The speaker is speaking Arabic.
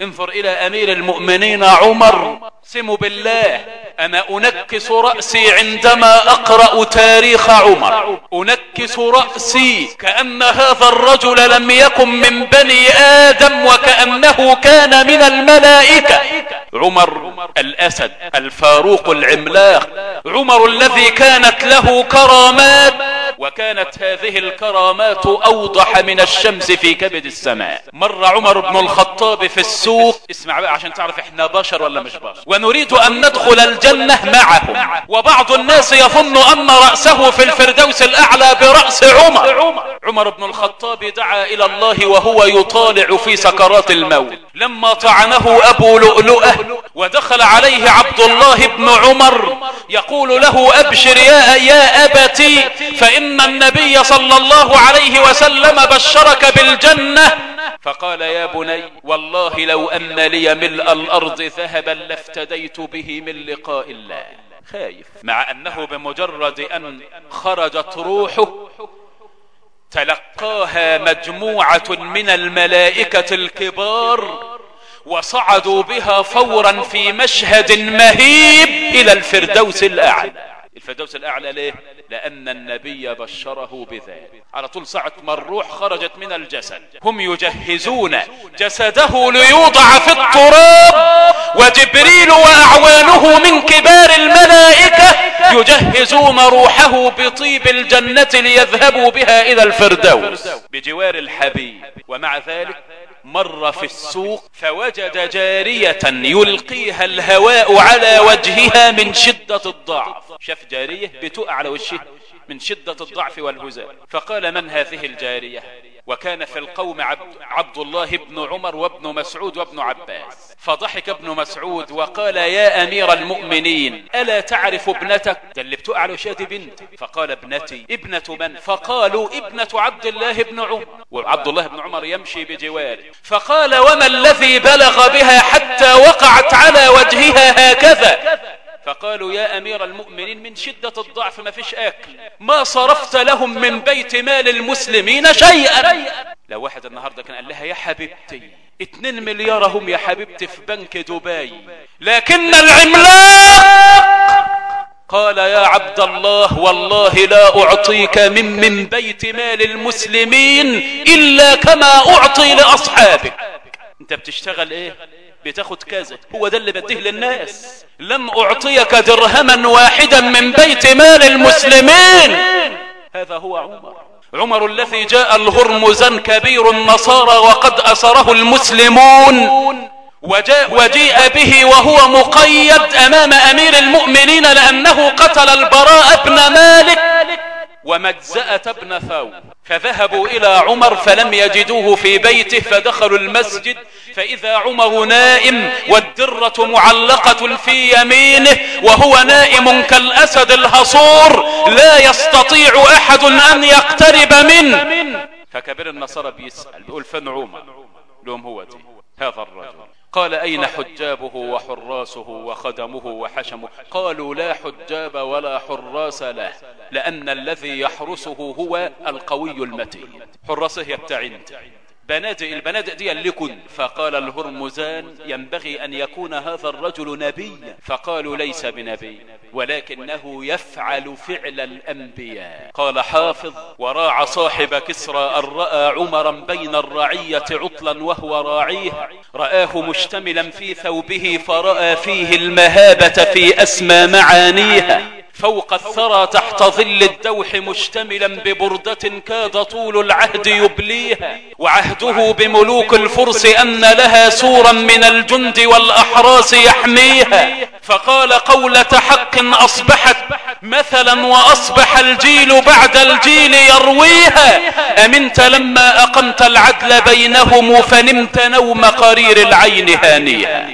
انظر إلى أمير المؤمنين عمر. اقسم بالله. أنا أنكس رأسي عندما أقرأ تاريخ عمر؟ أنكس رأسي كأن هذا الرجل لم يكن من بني آدم وكأنه كان من الملائكة. عمر الأسد الفاروق العملاق. عمر الذي كانت له كرامات. وكانت هذه الكرامات أوضح من الشمس في كبد السماء. مر عمر بن الخطاب في السوق. اسمع بقى عشان تعرف إحنا بشر ولا مش بشر. ونريد أن ندخل الجنة معهم وبعض الناس يظن أن رأسه في الفردوس الأعلى برأس عمر. عمر بن الخطاب دعا إلى الله وهو يطالع في سكرات الموت. لما طعنه أبو لؤلؤة ودخل عليه عبد الله بن عمر يقول له أبشر يا, يا أبتي فإن النبي صلى الله عليه وسلم بشرك بالجنة فقال يا بني والله لو أن لي ملء الأرض ذهبا لافتديت به من لقاء الله. خايف. مع أنه بمجرد أن خرجت روحه تلقاها مجموعة من الملائكة الكبار وصعدوا بها فورا في مشهد مهيب إلى الفردوس الأعلى. الفردوس الأعلى ليه؟ لأن النبي بشره بذلك على طول ساعة ما الروح خرجت من الجسد. هم يجهزون جسده ليوضع في التراب وجبريل وأعوانه من كبار الملائكة يجهزون روحه بطيب الجنة ليذهبوا بها إلى الفردوس. بجوار الحبيب. ومع ذلك مر في السوق فوجد جارية يلقيها الهواء على وجهها من شدة الضعف. شاف جارية بتقع على وجهها من شدة الضعف والهزال. فقال من هذه الجارية؟ وكان في القوم عبد, عبد الله بن عمر وابن مسعود وابن عباس. فضحك ابن مسعود وقال يا أمير المؤمنين ألا تعرف ابنتك؟ ده اللي بتقع على وجهها بنت فقال ابنتي. ابنة من؟ فقالوا ابنة عبد الله بن عمر وعبد الله بن عمر يمشي بجواره. فقال وما الذي بلغ بها حتى وقعت على وجهها هكذا؟ فقالوا يا أمير المؤمنين من شدة الضعف ما فيش أكل. ما صرفت لهم من بيت مال المسلمين شيئا. لو واحد النهاردة كان قال لها يا حبيبتي اتنين مليار هم يا حبيبتي في بنك دبي. لكن العملاق قال يا عبد الله والله لا أعطيك من من بيت مال المسلمين إلا كما أعطي لأصحابك. أنت بتشتغل إيه؟ بتاخد كذا. هو ده اللي بديه للناس. لم أعطيك درهما واحدا من بيت مال المسلمين. هذا هو عمر. عمر الذي جاء الهرمزا كبير النصارى وقد أسره المسلمون. وجاء وجيء به وهو مقيد أمام أمير المؤمنين لأنه قتل البراء بن مالك. ومجزأة بن ثوب فذهبوا إلى عمر فلم يجدوه في بيته فدخلوا المسجد فإذا عمر نائم والدرة معلقة في يمينه وهو نائم كالأسد الهصور لا يستطيع أحد أن يقترب منه. فكبير النصارى بيسأل بيقول فين عمر لهم هو دي هذا الرجل. قال أين حجابه وحراسه وخدمه وحشمه؟ قالوا لا حجاب ولا حراس له لأن الذي يحرسه هو القوي المتين. حراسه يبتعد. بنادق البنادق دي لكن فقال الهرمزان ينبغي أن يكون هذا الرجل نبيا. فقالوا ليس بنبي ولكنه يفعل فعل الأنبياء. قال حافظ وراع صاحب كسرى أن رأى عمرا بين الرعية عطلا وهو راعيه. رآه مشتملا في ثوبه فرأى فيه المهابة في أسمى معانيها. فوق الثرى تحت ظل الدوح مشتملا ببردة كاد طول العهد يبليها. وعهده بملوك الفرس أن لها سورا من الجند والأحراس يحميها. فقال قولة حق أصبحت مثلا وأصبح الجيل بعد الجيل يرويها. أمنت لما أقمت العدل بينهم فنمت نوم قرير العين هانيها.